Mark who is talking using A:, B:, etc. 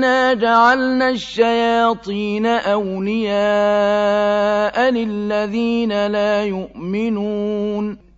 A: إنا جعلنا الشياطين أولياء للذين لا يؤمنون